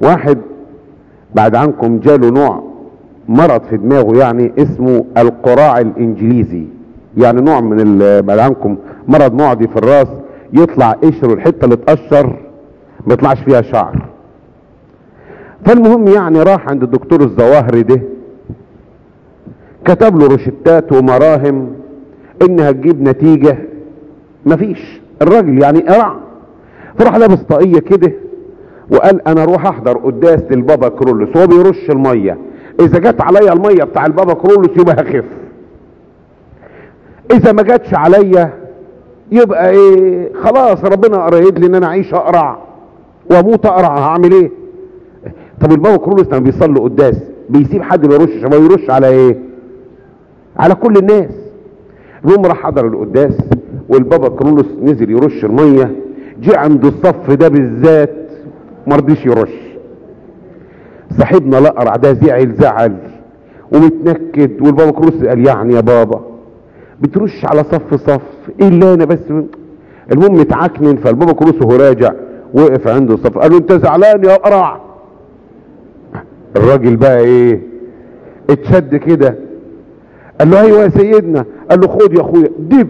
واحد بعد عنكم جاله نوع مرض في دماغه يعني اسمه القراع الإنجليزي. يعني نوع من بعد عنكم مرض معدي في الرأس يطلع قشر والحته اللي اتقشر ما يطلعش فيها شعر. فالمهم يعني راح عند الدكتور الظواهري ده كتب له روشتات ومراهم إنها تجيب نتيجة. مفيش. الراجل يعني قرع. فراح لابس طاقية كده وقال أنا أروح أحضر قداس للبابا كرولوس وهو بيرش المية. إذا جت عليا المية بتاع البابا كرولوس يبقى هخف إذا ما جاتش عليا يبقى إيه خلاص ربنا قريد لي إن أنا أعيش أقرع وأموت أقرع هعمل إيه؟ طب البابا كرولوس لما بيصلي قداس بيسيب حد ما يرش ما يرش على إيه؟ على كل الناس. المهم راح حضر القداس والبابا كرولوس نزل يرش المية جه عند الصف ده بالذات ما رضيش يرش. صاحبنا الاقرع ده زعل زعل ومتنكد والبابا كرولوس قال يعني يا بابا بترش على صف صف إيه اللي أنا بس المهم اتعكنن فالبابا كرولوس وهو راجع وقف عنده الصف قال له أنت زعلان يا قرع الراجل بقى إيه اتشد كده قال له أيوه يا سيدنا. قال له خد يا أخويا دب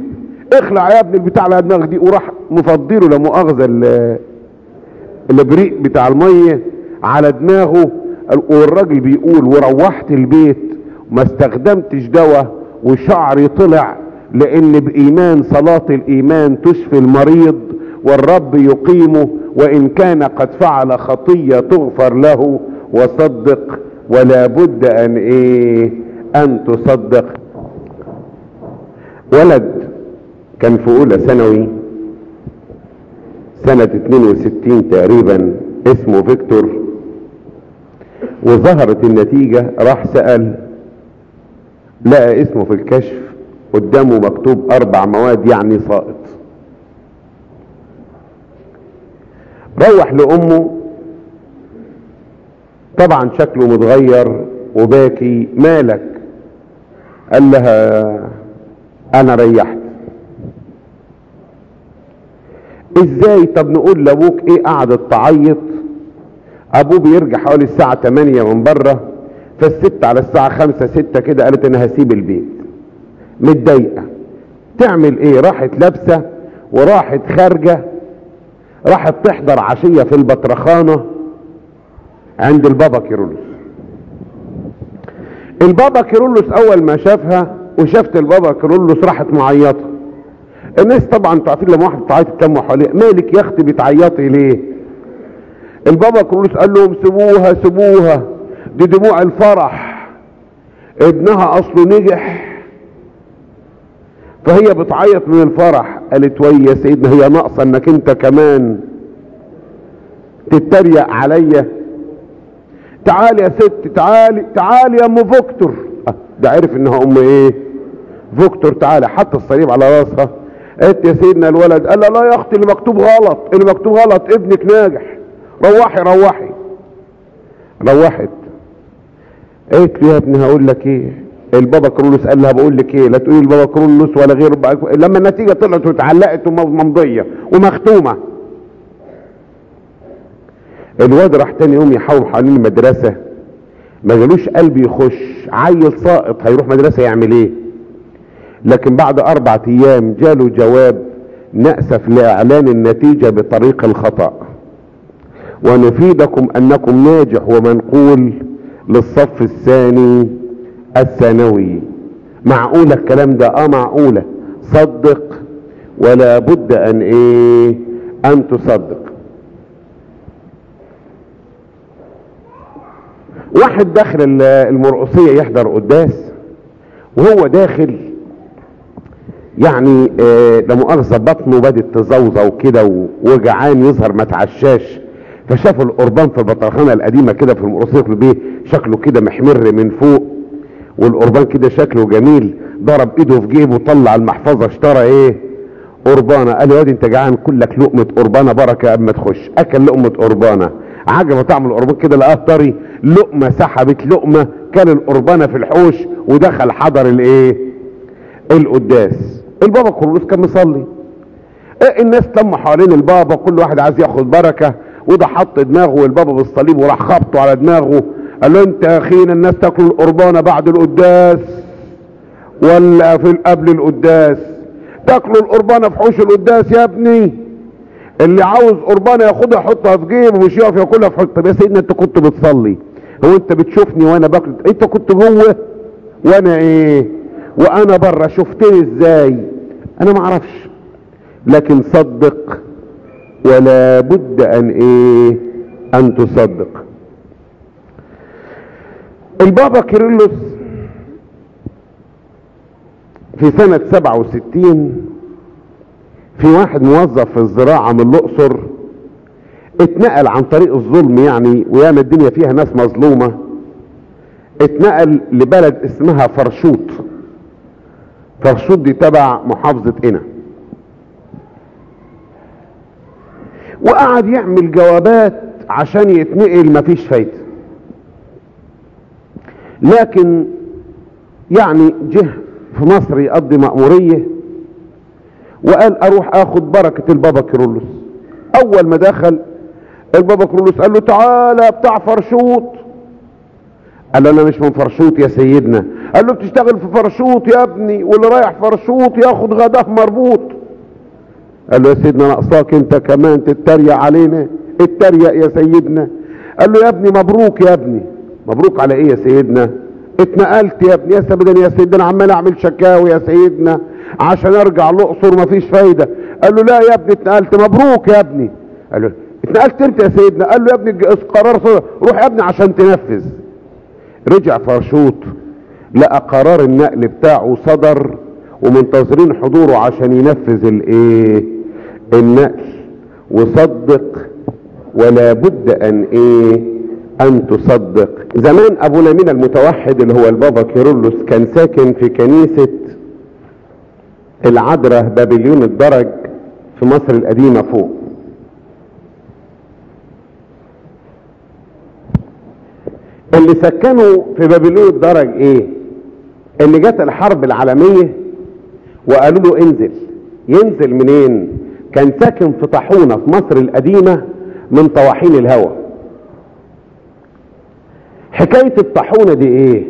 اخلع يا ابني البتاع على دماغك دي. وراح مفضيله لا مؤاخذة الابريق بتاع المية على دماغه. والراجل بيقول وروحت البيت ما استخدمتش دواء وشعري طلع لأن بإيمان صلاة الإيمان تشفي المريض والرب يقيمه وإن كان قد فعل خطية تغفر له. وصدق ولا بد أن إيه؟ أن تصدق. ولد كان في أولى ثانوي. سنة 62 تقريبا اسمه فيكتور. وظهرت النتيجة راح سأل لقى اسمه في الكشف قدامه مكتوب أربع مواد يعني ساقط. روح لأمه طبعا شكله متغير وباكي مالك؟ قال لها أنا ريحت. إزاي؟ طب نقول لأبوك إيه قعدت تعيط؟ أبوه بيرجع حوالي الساعة 8 من بره فالست على الساعة 5 6 كده قالت أنا هسيب البيت. متضايقة. تعمل إيه؟ راحت لابسة وراحت خارجة راحت تحضر عشية في البطرخانة. عند البابا كيرلس البابا كيرلس أول ما شافها وشافت البابا كيرلس راحت معيطة. الناس طبعا عارفين لما واحد بتعيط تتجمع حواليه مالك يا أختي بتعيطي ليه؟ البابا كيرلس قال لهم سيبوها سيبوها دي دموع الفرح ابنها أصله نجح. فهي بتعيط من الفرح قالت وي يا سيدنا هي ناقصة إنك أنت كمان تتريق عليا. تعالي يا ست تعالي تعالي يا أم فيكتور. ده عرف إنها أم إيه؟ فيكتور تعالي حط الصليب على راسها. قالت يا سيدنا الولد قال لا يا أختي اللي مكتوب غلط اللي مكتوب غلط ابنك ناجح. روحي روحي. روحت. قالت له يا ابني هقول لك إيه؟ البابا كرولوس قال لها بقول لك إيه؟ لا تقولي البابا كرولوس ولا غيره. بقى لما النتيجة طلعت واتعلقت وممضيه ومختومة. الواد راح تاني يوم يحاول حوالين المدرسة. ما جالوش قلب يخش. عيل ساقط هيروح مدرسة يعمل إيه؟ لكن بعد أربع أيام جاله جواب نأسف لإعلان النتيجة بطريق الخطأ. ونفيدكم أنكم ناجح ومنقول للصف الثاني الثانوي. معقولة الكلام ده؟ آه معقولة. صدق ولا بد أن إيه؟ أن تصدق. واحد داخل ال- المرقصية يحضر قداس وهو داخل يعني آه لا مؤاخذة بطنه بدت تزوزو كده و- وجعان يظهر ما تعشاش. فشاف القربان في البطرخانة القديمة كده في المرقصية بيه شكله كده محمر من فوق. والقربان كده شكله جميل ضرب إيده في جيبه طلع المحفظة اشترى إيه؟ قربانة. قال يا واد أنت جعان كلك لقمة قربانة بركة قبل ما تخش. أكل لقمة قربانة. عجبه طعم القربان كده لقاه طري لقمة سحبت لقمة كان القربانة في الحوش ودخل حضر الإيه؟ القداس. البابا كرولوس كان مصلي. إيه الناس لما حوالين البابا كل واحد عايز ياخد بركة. وده حط دماغه والبابا بالصليب وراح خبطه على دماغه. قال له انت يا أخينا الناس تاكل القربانة بعد القداس ولا في قبل القداس؟ تاكلوا القربانة في حوش القداس يا ابني. اللي عاوز قربانة ياخدها يحطها في جيبه مش يقف ياكلها في حوش. طب يا سيدنا انت كنت بتصلي. هو انت بتشوفني وأنا باكل. انت كنت جوه وأنا إيه؟ وأنا بره شفتني إزاي؟ أنا ما أعرفش. لكن صدق ولا بد أن إيه؟ أن تصدق. البابا كيرلس في سنة سبعة وستين في واحد موظف في الزراعة من الأقصر اتنقل عن طريق الظلم يعني وياما الدنيا فيها ناس مظلومة اتنقل لبلد اسمها فرشوط فرشوط دي تبع محافظة قنا وقعد يعمل جوابات عشان يتنقل مفيش فايدة. لكن يعني جه في مصر يقضي مأمورية وقال أروح آخد بركة البابا كيرلس. أول ما دخل البابا كيرلس قال له تعالى بتاع فرشوط قال له أنا مش من فرشوط يا سيدنا. قال له بتشتغل في فرشوط يا ابني واللي رايح فرشوط ياخد غداة مربوط. قال له يا سيدنا ناقصاك أنت كمان تتريق علينا اتريق يا سيدنا. قال له يا ابني مبروك يا ابني. مبروك على إيه يا سيدنا؟ اتنقلت يا ابني. يا سيدنا يا سيدنا عمال أعمل شكاوي يا سيدنا عشان أرجع الأقصر مفيش فايدة. قال له لا يا ابني اتنقلت. مبروك يا ابني. قال له اتنقلت إمتى يا سيدنا؟ قال له يا ابني قرار صدر روح يا ابني عشان تنفذ. رجع فرشوط لقى قرار النقل بتاعه صدر ومنتظرين حضوره عشان ينفذ الايه؟ النقل. وصدق ولا بد أن إيه؟ أن تصدق. زمان أبو لمين المتوحد اللي هو البابا كيرلس كان ساكن في كنيسة العذراء بابليون الدرج في مصر القديمة فوق. اللي سكنوا في بابليون الدرج إيه؟ اللي جت الحرب العالمية وقالوا له انزل. ينزل منين؟ كان ساكن في طاحونة في مصر القديمة من طواحين الهوى حكاية الطاحونة دي إيه؟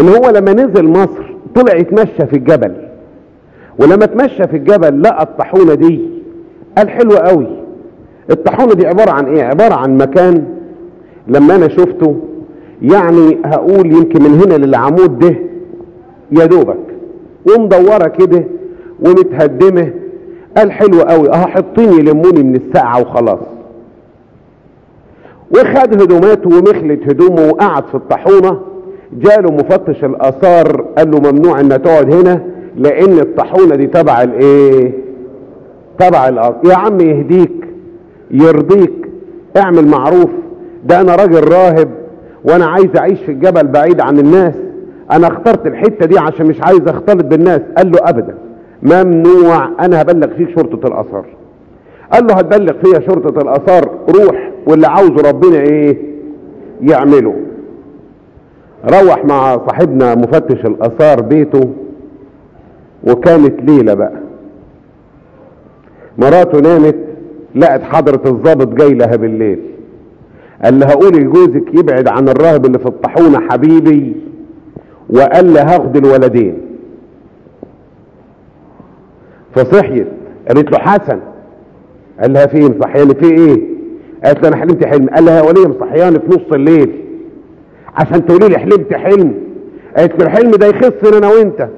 ان هو لما نزل مصر طلع يتمشى في الجبل. ولما تمشى في الجبل لقى الطاحونة دي. قال حلوة قوي. الطاحونة دي عبارة عن إيه؟ عبارة عن مكان لما أنا شفته. يعني هقول يمكن من هنا للعمود ده يا دوبك. ومدورة كده ومتهدمة. قال حلو قوي آه حطيني يلموني من الساعة وخلاص. وخد هدوماته ومخلت هدومه وقعد في الطاحونة. جاله مفتش الآثار قال له ممنوع ان تقعد هنا لأن الطاحونة دي تبع الإيه؟ تبع الأرض يا عم يهديك يرضيك اعمل معروف. ده أنا راجل راهب وأنا عايز أعيش في الجبل بعيد عن الناس. أنا اخترت الحتة دي عشان مش عايز أختلط بالناس. قال له ابدا. ممنوع. أنا هبلغ فيك شرطة الآثار. قال له هتبلغ فيها شرطة الآثار. روح واللي عاوزه ربنا إيه؟ يعمله. روح مع صاحبنا مفتش الآثار بيته. وكانت ليلة بقى. مراته نامت. لقت حضرة الضابط جاي لها بالليل. قال لها قولي لجوزك يبعد عن الراهب اللي في الطاحونة حبيبي. وقال لها هاخد الولدين. فصحيت قالت له حسن. قال لها فين؟ صحياني في إيه؟ قالت له أنا حلمت حلم. قال لها يا ولية مصحياني في نص الليل. عشان تقولي لي حلمت حلم. قالت له الحلم ده يخصني أنا وأنت.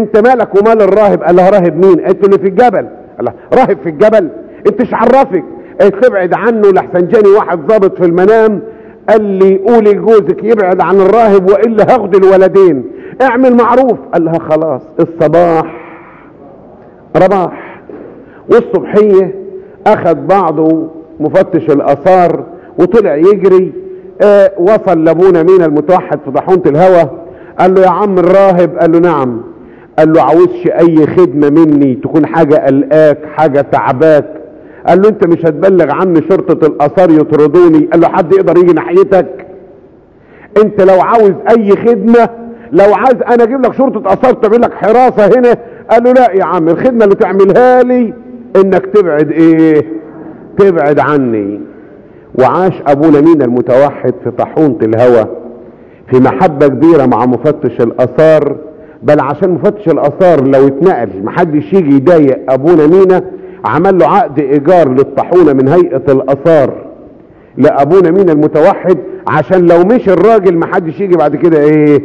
أنت مالك ومال الراهب؟ قال لها راهب مين؟ قالت له اللي في الجبل. قال لها راهب في الجبل. أنت إيش عرفك قالت له ابعد عنه لحسن جاني واحد ضابط في المنام. قال لي قولي لجوزك يبعد عن الراهب وإلا هاخد الولدين. اعمل معروف. قال لها خلاص الصباح رباح والصبحية أخذ بعضه مفتش الاثار وطلع يجري. آه وصل لأبونا مين المتوحد في طاحونة الهوى. قال له يا عم الراهب؟ قال له نعم. قال له عاوزش أي خدمة مني تكون حاجة قلقاك حاجة تعباك. قال له انت مش هتبلغ عني شرطة الآثار يطردوني؟ قال له حد يقدر يجي ناحيتك؟ انت لو عاوز اي خدمة لو عايز أنا أجيب لك شرطة آثار تعمل لك حراسة هنا؟ قال له لا يا عم الخدمة اللي تعملها لي انك تبعد إيه؟ تبعد عني. وعاش ابونا مينا المتوحد في طاحونة الهوى في محبة كبيرة مع مفتش الآثار. بل عشان مفتش الآثار لو اتنقل محدش يجي يضايق ابونا مينا عمل له عقد إيجار للطاحونة من هيئة الآثار لأبونا مينا المتوحد عشان لو مش الراجل محدش يجي بعد كده إيه؟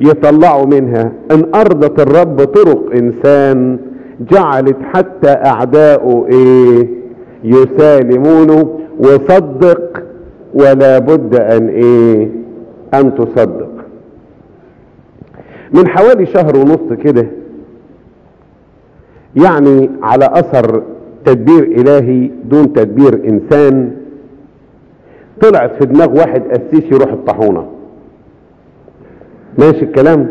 يطلعوا منها. إن أرضت الرب طرق إنسان جعلت حتى اعداؤه إيه؟ يسالمونه وصدق ولا بد أن إيه؟ أن تصدق. من حوالي شهر ونص كده يعني على أثر تدبير إلهي دون تدبير إنسان. طلعت في دماغ واحد قسيس يروح الطاحونة. ماشي الكلام؟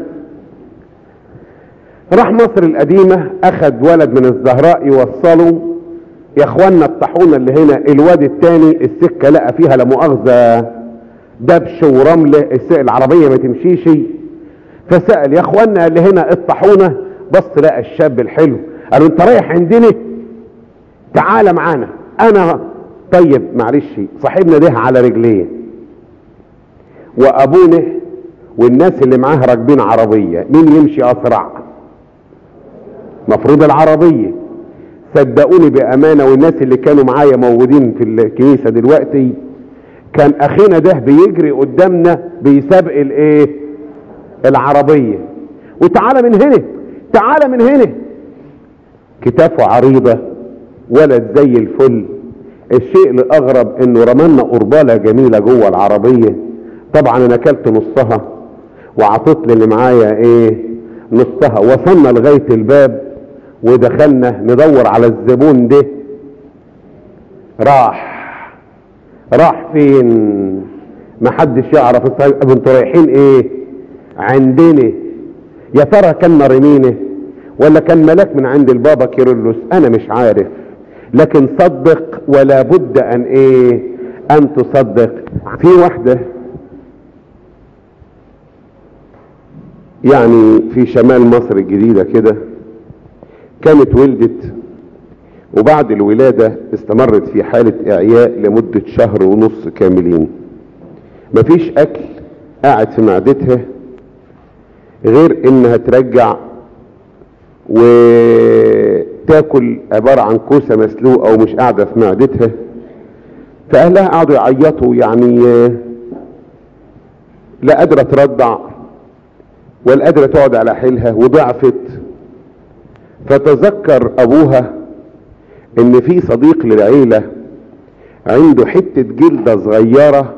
راح مصر القديمة اخد ولد من الزهراء يوصله. يا اخوانا الطاحونة اللي هنا الواد التاني السكة لقى فيها لا مؤاخذة. دبش ورمل العربية ما تمشيش. فسأل يا اخوانا اللي هنا الطاحونة بص لقى الشاب الحلو. قالوا انت رايح عندنا؟ تعال معانا. أنا طيب معلش صاحبنا ده على رجليه. وابونا والناس اللي معاه راكبين عربية. مين يمشي اسرع؟ مفروض العربية. صدقوني بأمانة والناس اللي كانوا معايا موجودين في الكنيسة دلوقتي كان أخينا ده بيجري قدامنا بيسابق الإيه؟ العربية. وتعالى من هنا تعالى من هنا. كتافه عريضة ولد زي الفل. الشيء الأغرب إنه رملنا قربالة جميلة جوه العربية. طبعا أنا أكلت نصها وعطيت اللي معايا إيه؟ نصها. وصلنا لغاية الباب ودخلنا ندور على الزبون ده. راح. راح فين؟ محدش يعرف. أنتوا رايحين إيه؟ عندنا. يا ترى كان مرمينه ولا كان ملاك من عند البابا كيرلس؟ أنا مش عارف. لكن صدق ولا بد أن إيه؟ أن تصدق. في واحدة. يعني في شمال مصر الجديدة كده. كانت ولدت. وبعد الولادة استمرت في حالة إعياء لمدة شهر ونص كاملين. مفيش أكل قاعد في معدتها غير إنها ترجع وتاكل عبارة عن كوسة مسلوقة ومش قاعدة في معدتها. فأهلها قعدوا يعيطوا يعني لا قادرة ترضع ولا قادرة تقعد على حيلها وضعفت. فتذكر أبوها إن في صديق للعيلة عنده حتة جلدة صغيرة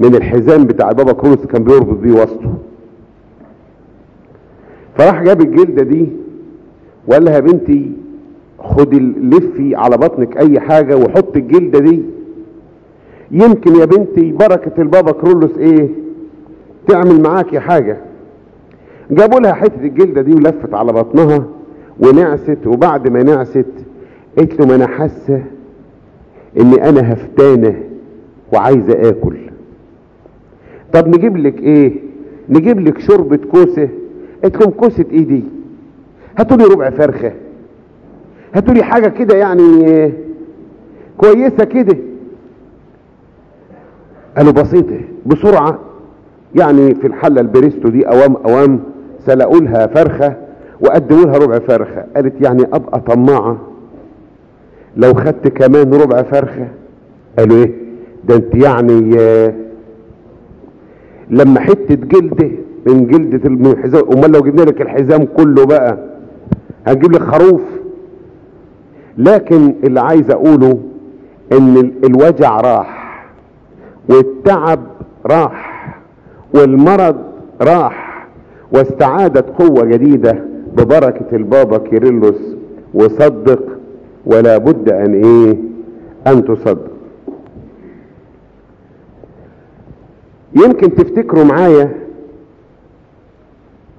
من الحزام بتاع بابا كروس كان بيربط بيه وسطه. فراح جاب الجلدة دي وقال لها بنتي خدي لفي على بطنك أي حاجة وحط الجلدة دي. يمكن يا بنتي بركة البابا كرولوس إيه؟ تعمل معاكي حاجة. جابوا لها حتة الجلدة دي ولفت على بطنها ونعست وبعد ما نعست قلت له ما أنا حاسة إني أنا هفتانة وعايزة آكل. طب نجيب لك إيه؟ نجيب لك شوربة كوسة. قلت لهم كوسة إيه دي هاتوا لي ربع فرخة. هاتوا لي حاجة كده يعني كويسة كده. قالوا بسيطة بسرعة يعني في الحلة البريستو دي أوام أوام سلقوا لها فرخة وقدموا لها ربع فرخة. قالت يعني أبقى طماعة. لو خدت كمان ربع فرخة قالوا إيه؟ ده أنت يعني لما حتة جلدة من جلدة الحزام أمال لو جبنا لك الحزام كله بقى هنجيب لك خروف. لكن اللي عايز أقوله إن الوجع راح والتعب راح والمرض راح واستعادت قوة جديدة ببركة البابا كيرلس وصدق ولا بد أن إيه؟ أن تصدق. يمكن تفتكروا معايا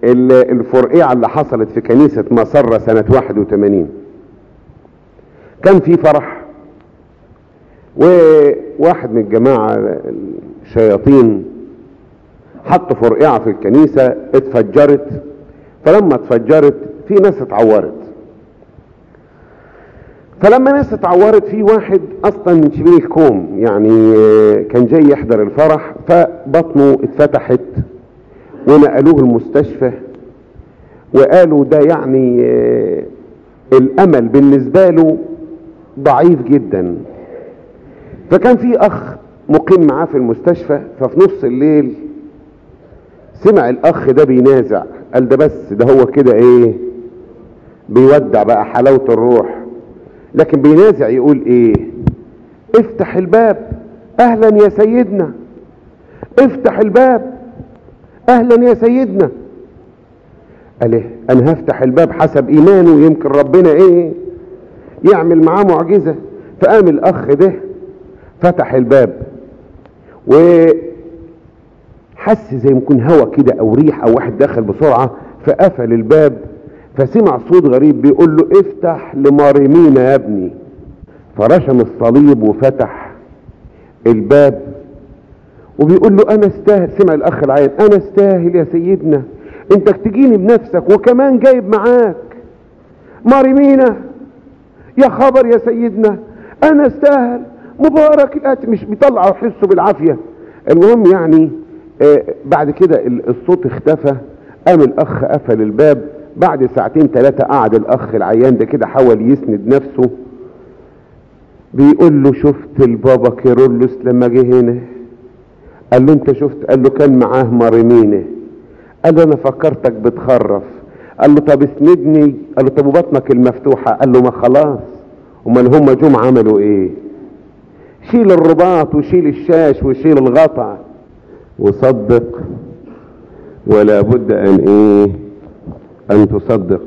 الفرقيعة اللي حصلت في كنيسة مسرة سنة 81 كان في فرح. وواحد من الجماعة الشياطين حط فرقيعة في الكنيسة اتفجرت. فلما اتفجرت في ناس اتعورت. فلما ناس اتعورت في واحد أصلا من شبين الكوم يعني كان جاي يحضر الفرح فبطنه اتفتحت. ونقلوه المستشفى وقالوا ده يعني الأمل بالنسبة له ضعيف جدا. فكان في أخ مقيم معاه في المستشفى ففي نص الليل سمع الأخ ده بينازع قال ده بس ده هو كده إيه بيودع بقى حلاوة الروح. لكن بينازع يقول إيه افتح الباب أهلا يا سيدنا افتح الباب. أهلا يا سيدنا. قال إيه؟ أنا هفتح الباب حسب إيمانه يمكن ربنا إيه يعمل معاه معجزة. فقام الأخ ده فتح الباب وحس زي ما يكون هوا كده أو ريح أو واحد دخل بسرعة فقفل الباب فسمع صوت غريب بيقول له افتح لمارمينا يا ابني. فرشم الصليب وفتح الباب. وبيقول له أنا استاهل سمع الأخ العين أنا استاهل يا سيدنا. انت تجيني بنفسك وكمان جايب معاك. مارمينا يا خبر يا سيدنا أنا استاهل. مبارك الاتي مش بيطلع وحسه بالعافية. المهم يعني آه بعد كده الصوت اختفى قام الأخ قفل الباب. بعد ساعتين ثلاثة قعد الأخ العيان ده كده حاول يسند نفسه. بيقول له شفت البابا كيرلس لما جه هنا؟ قال له أنت شفت؟ قال له كان معاه مريمينة. قال له أنا فكرتك بتخرف. قال له طب اسندني. قال له طب وبطنك المفتوحة. قال له ما خلاص. أمال هم جم عملوا إيه؟ شيل الرباط وشيل الشاش وشيل الغطا وصدق ولا بد أن إيه؟ أن تصدق.